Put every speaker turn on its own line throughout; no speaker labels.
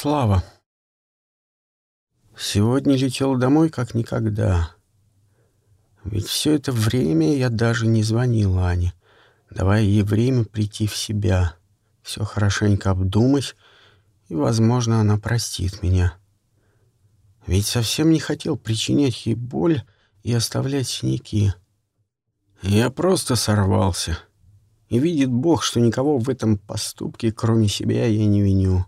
Слава. Сегодня летел домой как никогда. Ведь все это время я даже не звонил Ане, давая ей время прийти в себя, все хорошенько обдумать, и, возможно, она простит меня. Ведь совсем не хотел причинять ей боль и оставлять синяки. Я просто сорвался. И видит Бог, что никого в этом поступке, кроме себя, я не виню.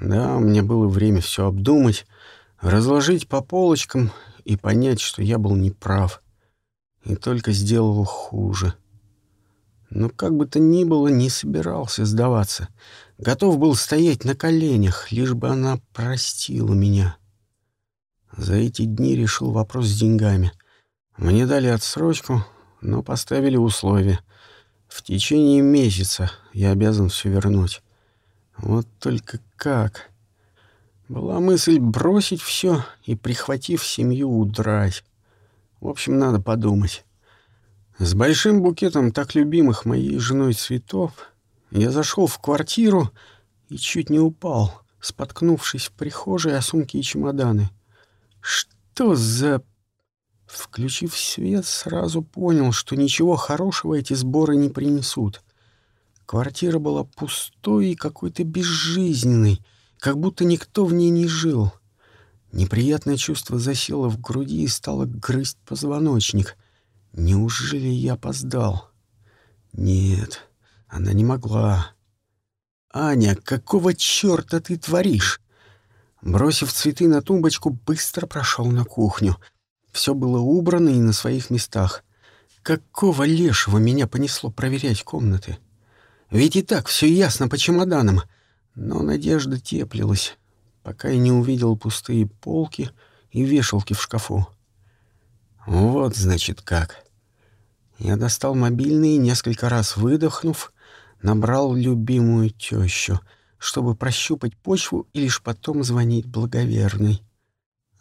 Да, у меня было время все обдумать, разложить по полочкам и понять, что я был неправ. И только сделал хуже. Но как бы то ни было, не собирался сдаваться. Готов был стоять на коленях, лишь бы она простила меня. За эти дни решил вопрос с деньгами. Мне дали отсрочку, но поставили условия. В течение месяца я обязан все вернуть. Вот только как? Была мысль бросить все и, прихватив семью, удрать. В общем, надо подумать. С большим букетом так любимых моей женой цветов я зашел в квартиру и чуть не упал, споткнувшись в прихожей о сумки и чемоданы. Что за... Включив свет, сразу понял, что ничего хорошего эти сборы не принесут. Квартира была пустой и какой-то безжизненной, как будто никто в ней не жил. Неприятное чувство засело в груди и стало грызть позвоночник. Неужели я опоздал? Нет, она не могла. «Аня, какого черта ты творишь?» Бросив цветы на тумбочку, быстро прошел на кухню. Все было убрано и на своих местах. Какого лешего меня понесло проверять комнаты? Ведь и так все ясно по чемоданам. Но надежда теплилась, пока я не увидел пустые полки и вешалки в шкафу. Вот, значит, как. Я достал мобильный и, несколько раз выдохнув, набрал любимую тещу, чтобы прощупать почву и лишь потом звонить благоверной.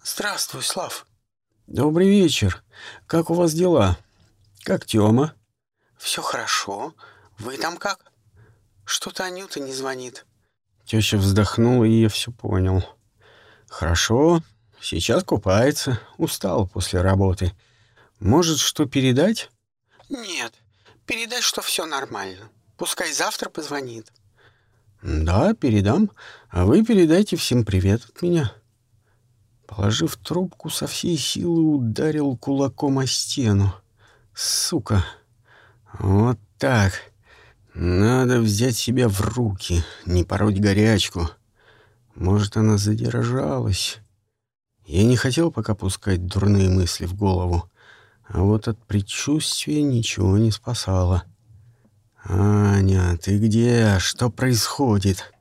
«Здравствуй, Слав!» «Добрый вечер. Как у вас дела? Как Тёма?» «Все хорошо. Вы там как?» Что-то Анюта не звонит. Теща вздохнула, и я все понял. Хорошо, сейчас купается, устал после работы. Может, что передать? Нет, передай, что все нормально. Пускай завтра позвонит. Да, передам. А вы передайте всем привет от меня. Положив трубку, со всей силы ударил кулаком о стену. Сука. Вот так. Надо взять себя в руки, не пороть горячку. Может, она задержалась. Я не хотел пока пускать дурные мысли в голову, а вот от предчувствия ничего не спасало. «Аня, ты где? Что происходит?»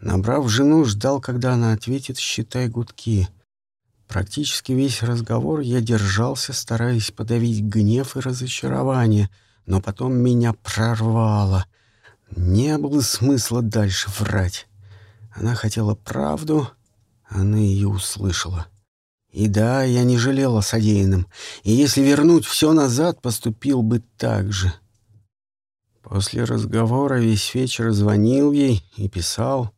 Набрав жену, ждал, когда она ответит, считай гудки. Практически весь разговор я держался, стараясь подавить гнев и разочарование — но потом меня прорвало. Не было смысла дальше врать. Она хотела правду, она ее услышала. И да, я не жалел о содеянном, и если вернуть все назад, поступил бы так же. После разговора весь вечер звонил ей и писал,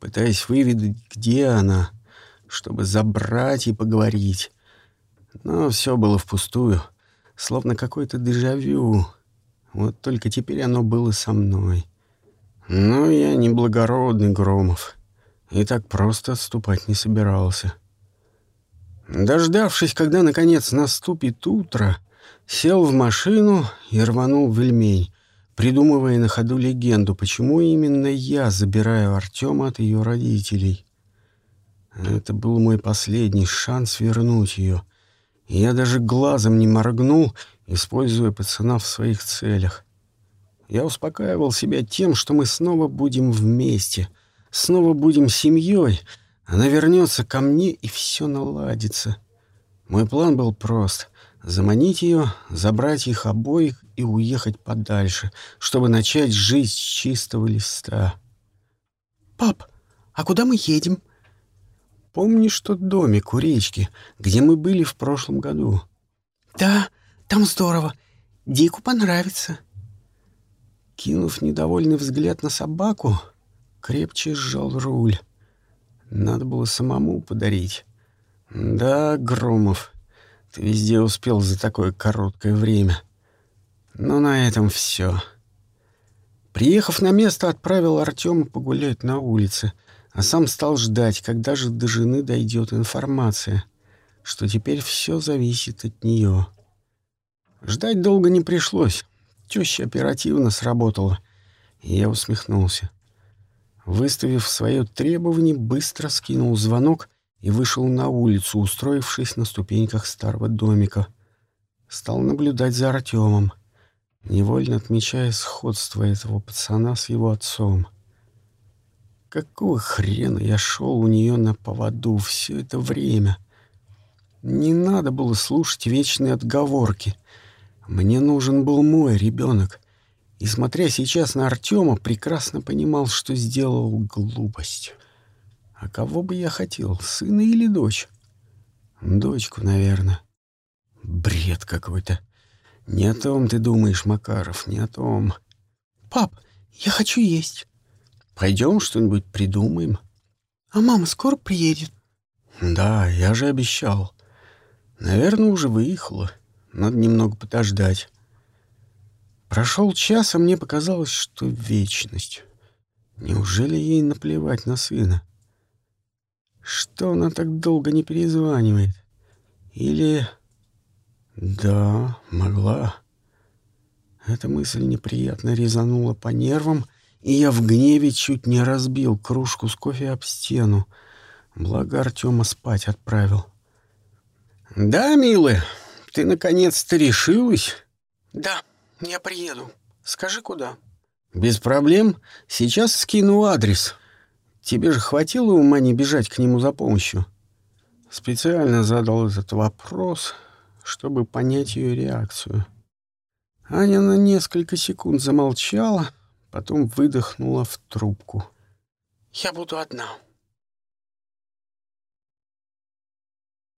пытаясь выведать, где она, чтобы забрать и поговорить. Но все было впустую, словно какой-то дежавю. Вот только теперь оно было со мной. Но я не благородный Громов. И так просто отступать не собирался. Дождавшись, когда, наконец, наступит утро, сел в машину и рванул в Вельмень, придумывая на ходу легенду, почему именно я забираю Артема от ее родителей. Это был мой последний шанс вернуть ее. Я даже глазом не моргнул используя пацана в своих целях. Я успокаивал себя тем, что мы снова будем вместе, снова будем семьей. Она вернется ко мне, и все наладится. Мой план был прост — заманить ее, забрать их обоих и уехать подальше, чтобы начать жить с чистого листа. «Пап, а куда мы едем?» «Помнишь тот домик у речки, где мы были в прошлом году?» «Да, там здорово. Дику понравится». Кинув недовольный взгляд на собаку, крепче сжал руль. Надо было самому подарить. Да, Громов, ты везде успел за такое короткое время. Но на этом все. Приехав на место, отправил Артема погулять на улице, а сам стал ждать, когда же до жены дойдет информация, что теперь все зависит от нее. Ждать долго не пришлось. Теща оперативно сработала, и я усмехнулся. Выставив свое требование, быстро скинул звонок и вышел на улицу, устроившись на ступеньках старого домика. Стал наблюдать за Артемом, невольно отмечая сходство этого пацана с его отцом. Какого хрена я шел у нее на поводу все это время? Не надо было слушать вечные отговорки. Мне нужен был мой ребенок. И, смотря сейчас на Артема, прекрасно понимал, что сделал глупость. А кого бы я хотел, сына или дочь? Дочку, наверное. Бред какой-то. Не о том ты думаешь, Макаров, не о том.
Пап, я хочу есть.
Пойдем что-нибудь придумаем.
А мама скоро приедет?
Да, я же обещал. Наверное, уже выехала. Надо немного подождать. Прошел час, а мне показалось, что вечность. Неужели ей наплевать на сына? Что она так долго не перезванивает? Или... Да, могла. Эта мысль неприятно резанула по нервам, и я в гневе чуть не разбил кружку с кофе об стену. Благо Артема спать отправил. «Да, милая, ты наконец-то решилась?»
«Да». «Я приеду. Скажи, куда?»
«Без проблем. Сейчас скину адрес. Тебе же хватило ума не бежать к нему за помощью?» Специально задал этот вопрос, чтобы понять ее реакцию. Аня на несколько секунд замолчала, потом выдохнула в трубку.
«Я буду одна.